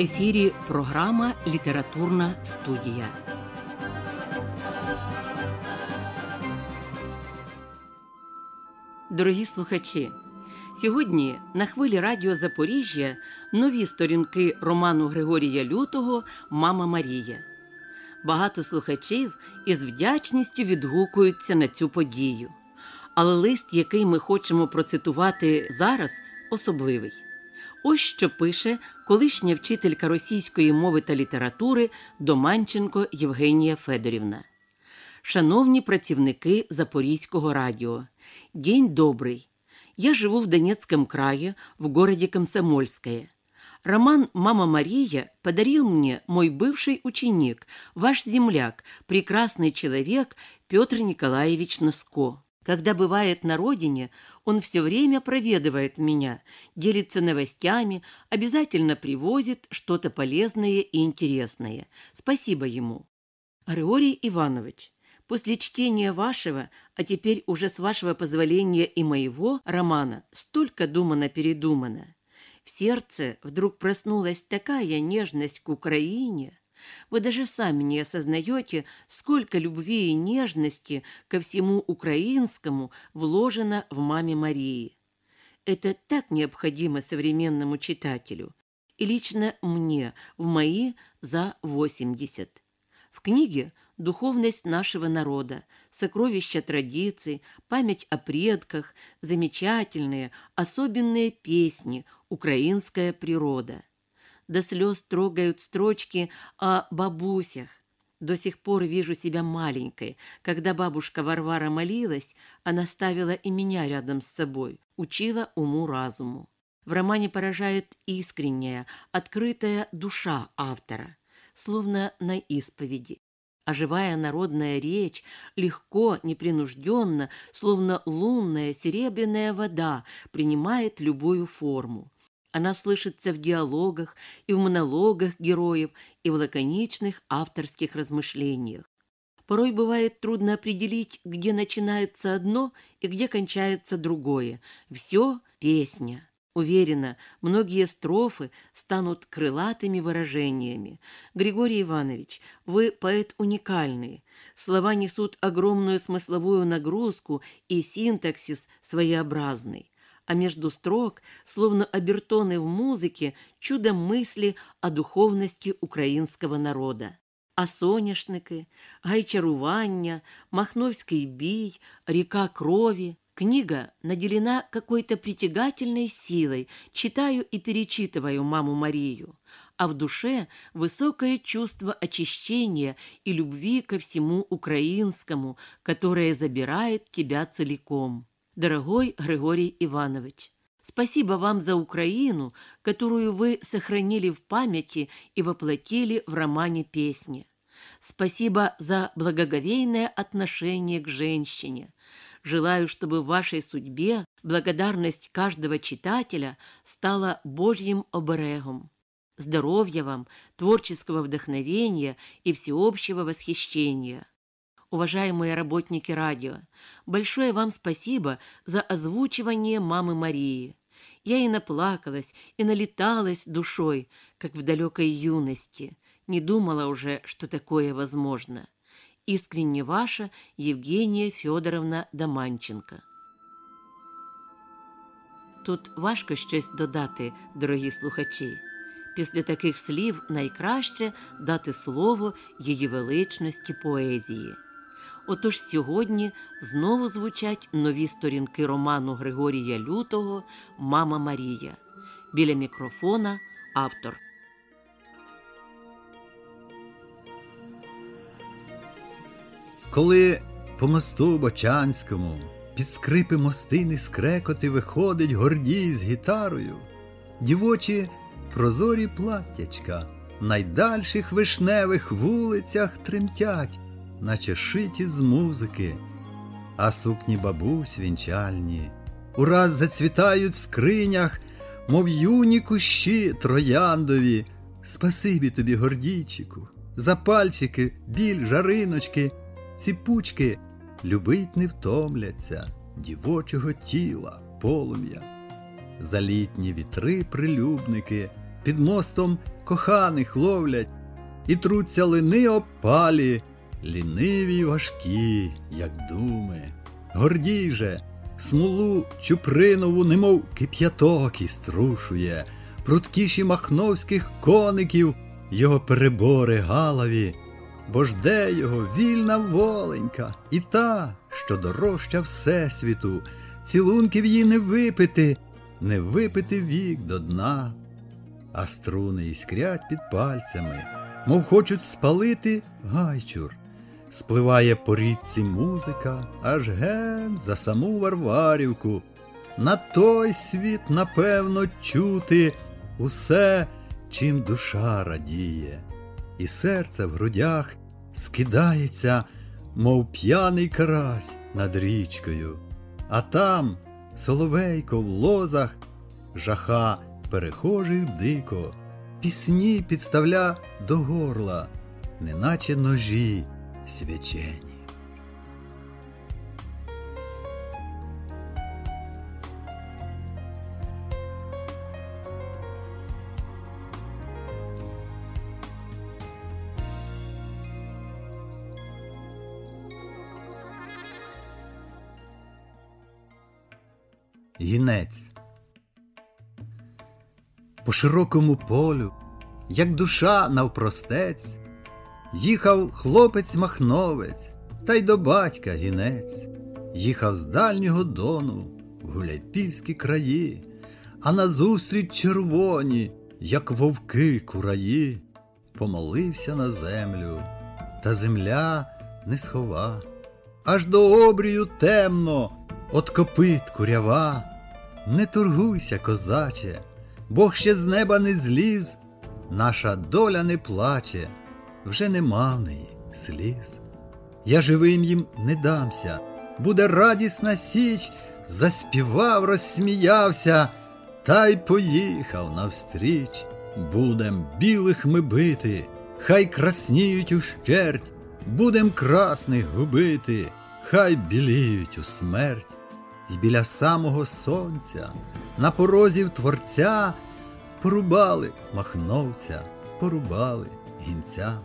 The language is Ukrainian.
ефірі програма Літературна студія. Дорогі слухачі. Сьогодні на хвилі Радіо Запоріжжя нові сторінки роману Григорія Лютого Мама Марія. Багато слухачів із вдячністю відгукуються на цю подію. Але лист, який ми хочемо процитувати зараз, особливий. Ось що пише колишня вчителька російської мови та літератури Доманченко Євгенія Федорівна. Шановні працівники Запорізького радіо, день добрий. Я живу в Донецком крае, в городе Комсомольское. Роман «Мама Мария» подарил мне мой бывший ученик, ваш земляк, прекрасный человек Петр Николаевич Носко. Когда бывает на родине, он все время проведывает меня, делится новостями, обязательно привозит что-то полезное и интересное. Спасибо ему. Григорий Иванович, после чтения вашего, а теперь уже с вашего позволения и моего романа, столько думано-передумано. В сердце вдруг проснулась такая нежность к Украине – вы даже сами не осознаете, сколько любви и нежности ко всему украинскому вложено в маме Марии. Это так необходимо современному читателю. И лично мне, в мои за 80. В книге «Духовность нашего народа», «Сокровища традиций», «Память о предках», замечательные, особенные песни, украинская природа – до слез трогают строчки о бабусях. До сих пор вижу себя маленькой. Когда бабушка Варвара молилась, она ставила и меня рядом с собой, учила уму-разуму. В романе поражает искренняя, открытая душа автора, словно на исповеди. А живая народная речь легко, непринужденно, словно лунная серебряная вода, принимает любую форму. Она слышится в диалогах и в монологах героев, и в лаконичных авторских размышлениях. Порой бывает трудно определить, где начинается одно и где кончается другое. Все – песня. Уверена, многие строфы станут крылатыми выражениями. Григорий Иванович, вы поэт уникальный. Слова несут огромную смысловую нагрузку и синтаксис своеобразный а между строк, словно обертоны в музыке, чудо мысли о духовности українського народа. А соняшники, гайчарування, Махновский бій, река крови. Книга наделена какой-то притягательной силой. Читаю и перечитываю маму Марию. А в душе высокое чувство очищения и любви ко всему украинскому, которое забирает тебя целиком. Дорогой Григорий Иванович, спасибо вам за Украину, которую вы сохранили в памяти и воплотили в романе «Песни». Спасибо за благоговейное отношение к женщине. Желаю, чтобы в вашей судьбе благодарность каждого читателя стала Божьим оберегом. Здоровья вам, творческого вдохновения и всеобщего восхищения уважаемые работники радио, большое вам спасибо за озвучивание мамы Марии. Я и наплакалась, и налеталась душой, как в далекой юности. Не думала уже, что такое возможно. Искренне ваша Евгения Федоровна Доманченко. Тут важко щось додати, дорогі слухачі. Після таких слів найкраще дати слово її величності поезії. Отож сьогодні знову звучать нові сторінки роману Григорія Лютого Мама Марія. Біля мікрофона автор. Коли по мосту Бочанському під скрипи мостини скрекоти виходить гордій з гітарою, дівочі прозорі платтячка в найдальших вишневих вулицях тремтять наче шиті з музики, а сукні бабусь вінчальні, ураз зацвітають в скринях, мов юні кущі трояндові. Спасибі тобі, гордійчику, за пальчики, біль, жариночки, ціпучки любить не втомляться дівочого тіла, полум'я, за літні вітри прилюбники, під мостом коханих ловлять, і труться лини опалі, ліниві й важкі, як думи. Гордій же, смолу чупринову, немов кип'яток і струшує, пруткіші махновських коників його перебори галаві, бо жде його вільна воленька, і та, що дорожча Всесвіту, цілунків їй не випити, не випити вік до дна, а струни іскрять під пальцями, мов хочуть спалити гайчур. Спливає по річці музика, аж ген за саму Варварівку. На той світ, напевно, чути усе, чим душа радіє, і серце в грудях скидається, мов п'яний карась над річкою, а там соловейко в лозах, жаха перехожих дико, пісні підставля до горла, неначе ножі свячені. Гінець по широкому полю, як душа навпростець, їхав хлопець махновець, та й до батька гінець, їхав з дальнього дону в гуляйпільські краї, а назустріч червоні, як вовки кураї, помолився на землю, та земля не схова, аж до обрію темно, от копит курява. Не торгуйся, козаче, Бог ще з неба не зліз, наша доля не плаче, вже нема в неї сліз. Я живим їм не дамся, буде радісна січ, заспівав, розсміявся, та й поїхав навстріч. Будем білих ми бити, хай красніють ущерть, будем красних губити, хай біліють у смерть. І біля самого сонця, на порозі творця, порубали махновця, порубали гінця.